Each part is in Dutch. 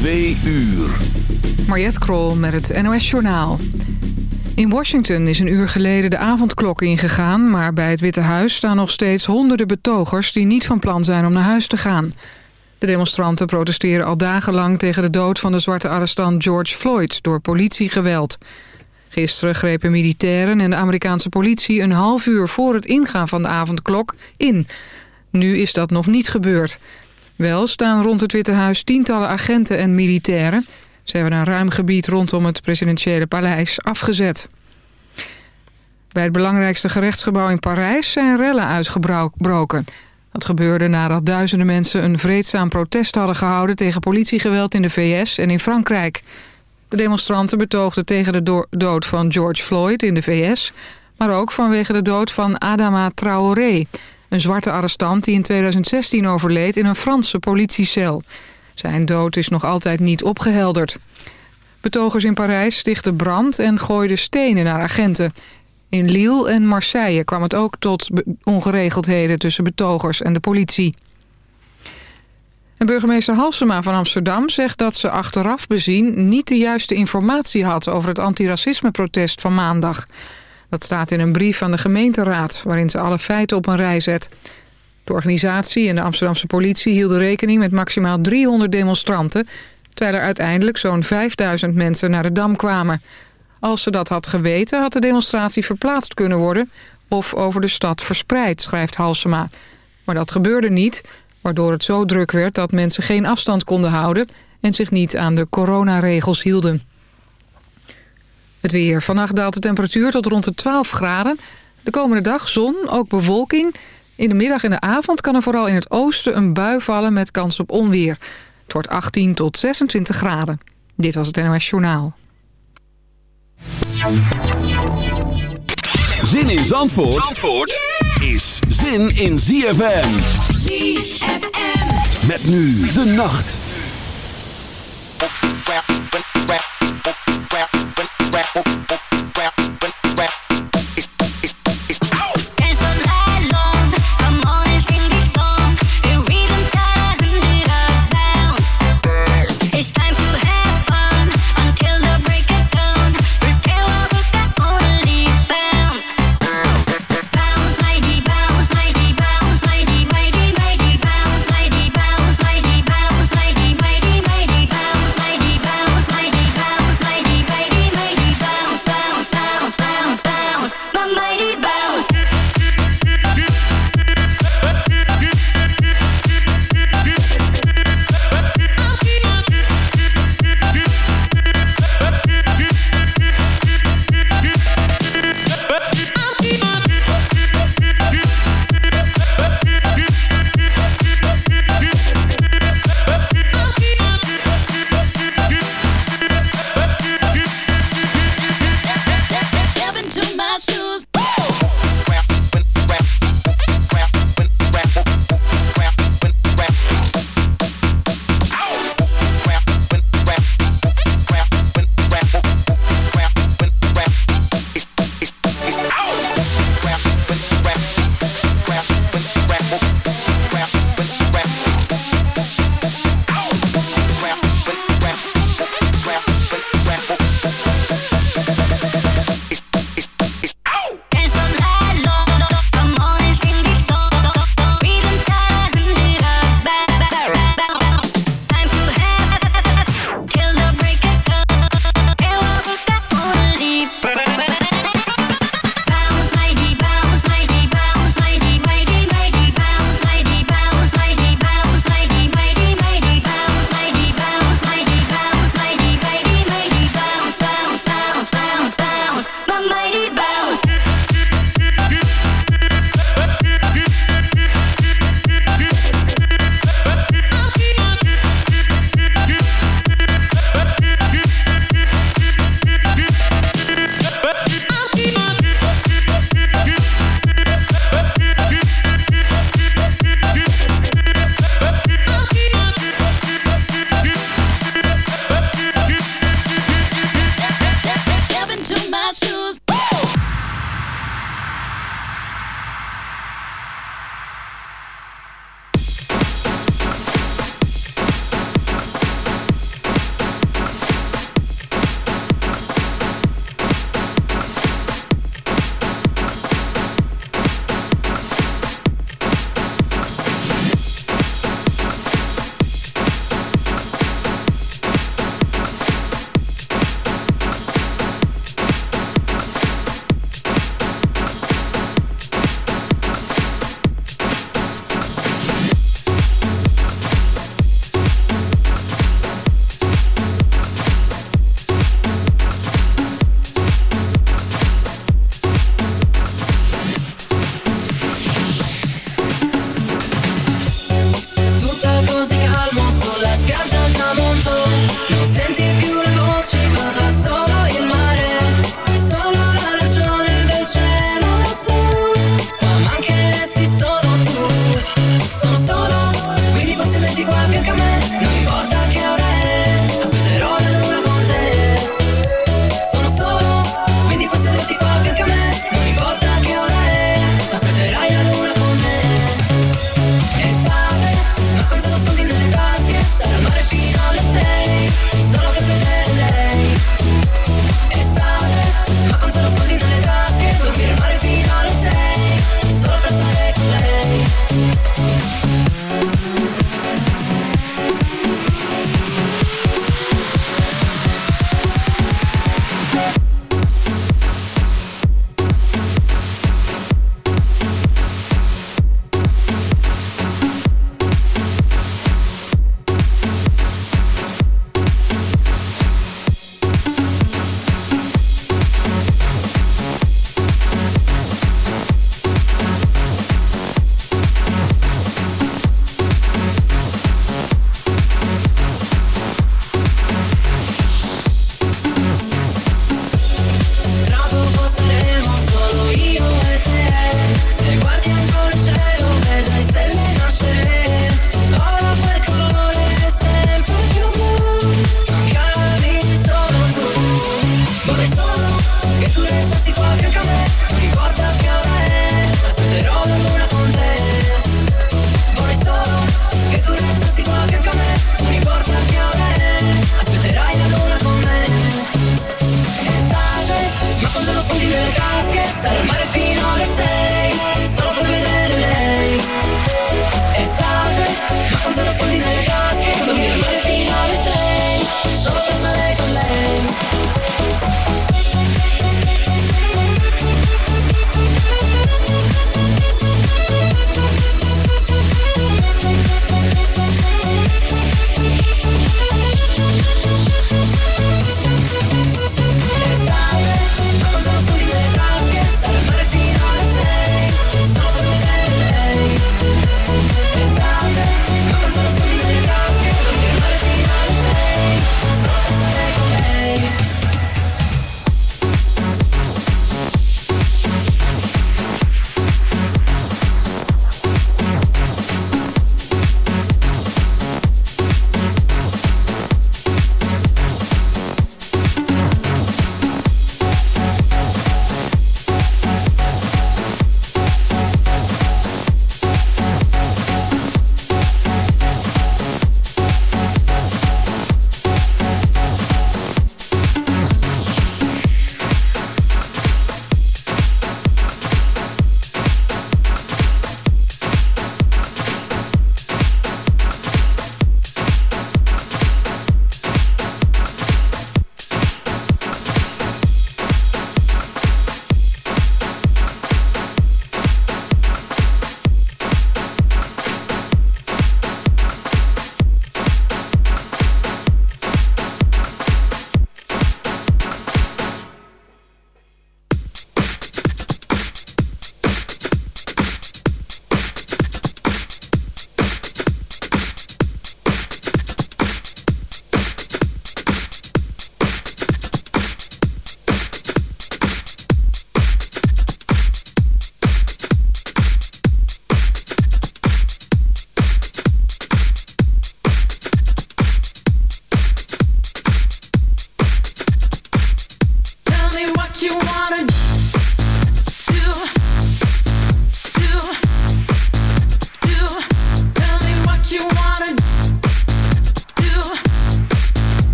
Twee uur. Mariette Krol met het NOS Journaal. In Washington is een uur geleden de avondklok ingegaan... maar bij het Witte Huis staan nog steeds honderden betogers... die niet van plan zijn om naar huis te gaan. De demonstranten protesteren al dagenlang tegen de dood van de zwarte arrestant George Floyd... door politiegeweld. Gisteren grepen militairen en de Amerikaanse politie... een half uur voor het ingaan van de avondklok in. Nu is dat nog niet gebeurd... Wel staan rond het Witte Huis tientallen agenten en militairen. Ze hebben een ruim gebied rondom het presidentiële paleis afgezet. Bij het belangrijkste gerechtsgebouw in Parijs zijn rellen uitgebroken. Dat gebeurde nadat duizenden mensen een vreedzaam protest hadden gehouden... tegen politiegeweld in de VS en in Frankrijk. De demonstranten betoogden tegen de dood van George Floyd in de VS... maar ook vanwege de dood van Adama Traoré... Een zwarte arrestant die in 2016 overleed in een Franse politiecel. Zijn dood is nog altijd niet opgehelderd. Betogers in Parijs stichtten brand en gooiden stenen naar agenten. In Lille en Marseille kwam het ook tot ongeregeldheden tussen betogers en de politie. En burgemeester Halsema van Amsterdam zegt dat ze achteraf bezien... niet de juiste informatie had over het antiracisme-protest van maandag. Dat staat in een brief aan de gemeenteraad... waarin ze alle feiten op een rij zet. De organisatie en de Amsterdamse politie hielden rekening... met maximaal 300 demonstranten... terwijl er uiteindelijk zo'n 5000 mensen naar de Dam kwamen. Als ze dat had geweten, had de demonstratie verplaatst kunnen worden... of over de stad verspreid, schrijft Halsema. Maar dat gebeurde niet, waardoor het zo druk werd... dat mensen geen afstand konden houden... en zich niet aan de coronaregels hielden. Het weer. Vannacht daalt de temperatuur tot rond de 12 graden. De komende dag zon, ook bewolking. In de middag en de avond kan er vooral in het oosten een bui vallen met kans op onweer. Het wordt 18 tot 26 graden. Dit was het NOS Journaal. Zin in Zandvoort, Zandvoort is zin in ZFM. ZFM. Met nu de nacht.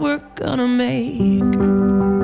we're gonna make.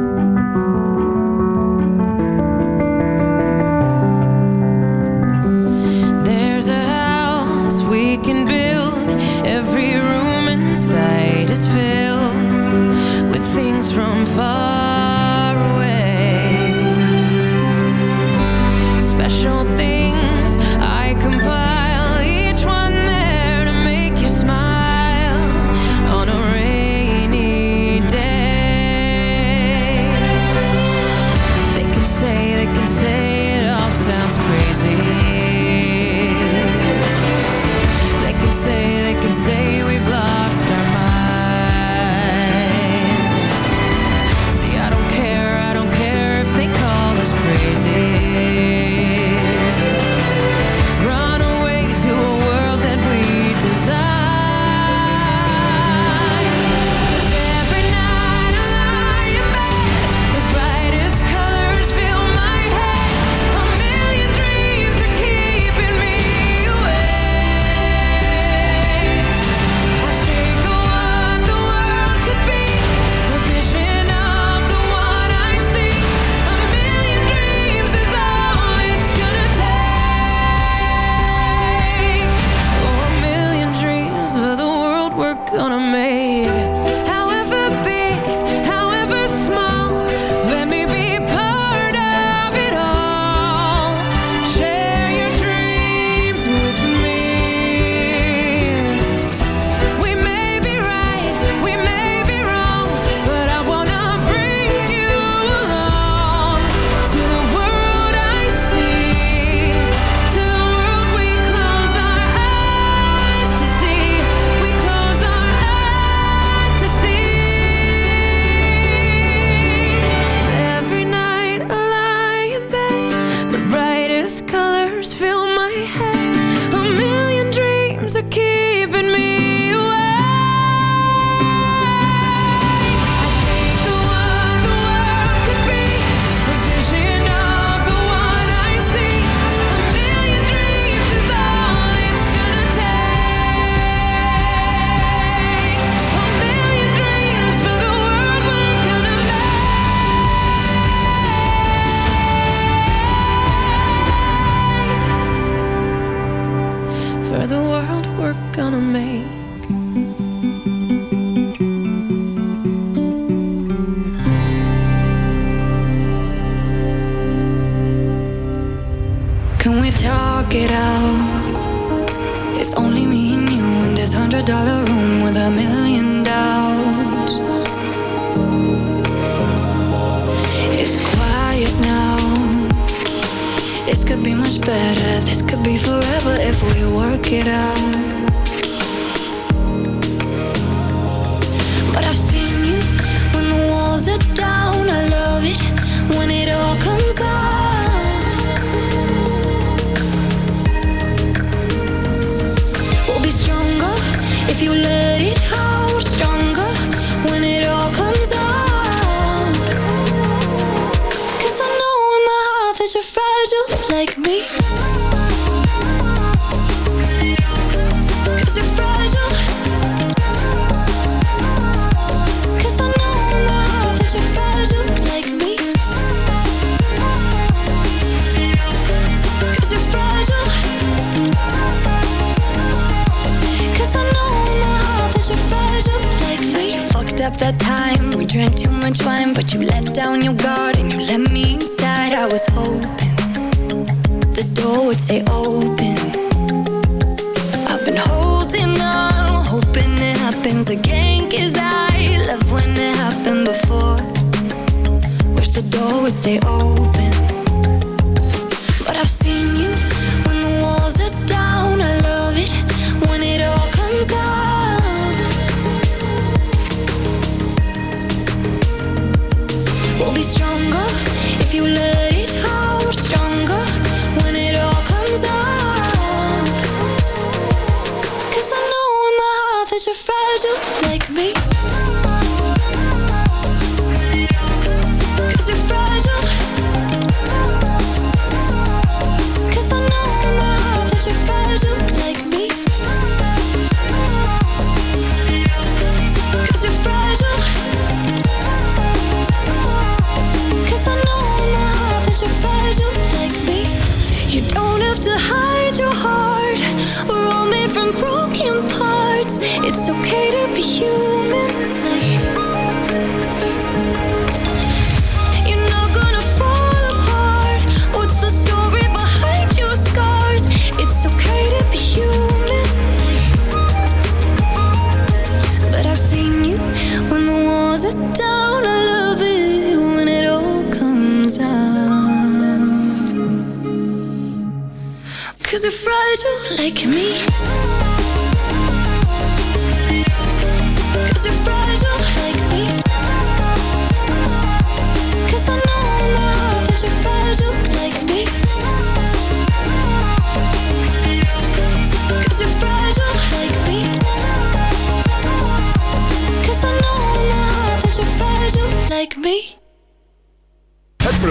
Cause you're fragile like me.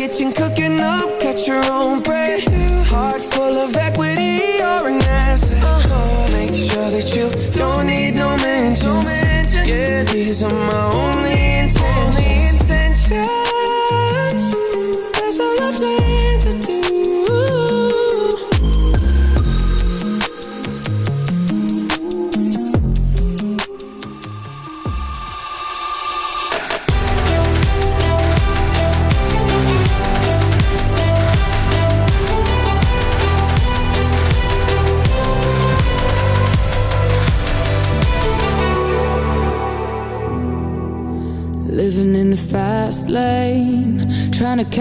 kitchen, cooking up, catch your own bread. Heart full of equity, you're an asset. Make sure that you don't need no mentions. Yeah, these are my only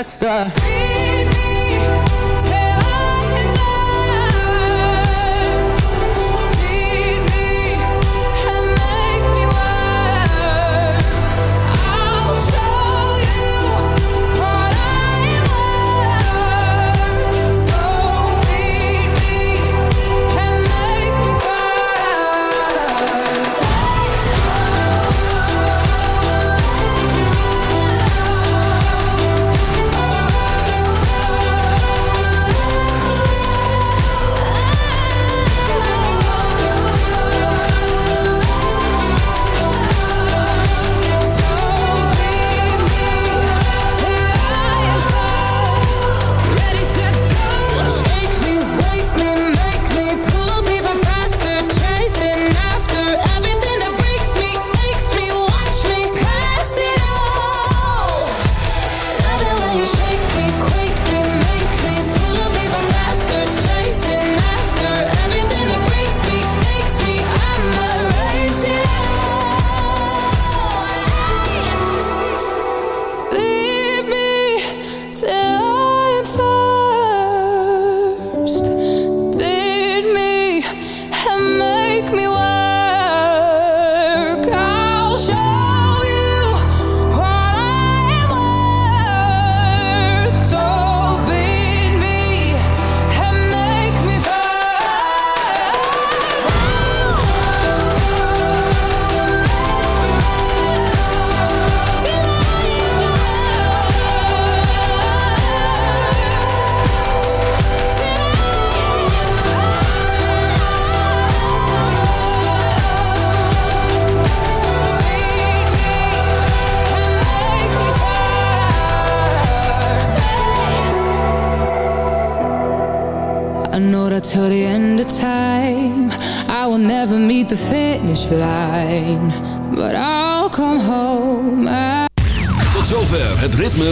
master.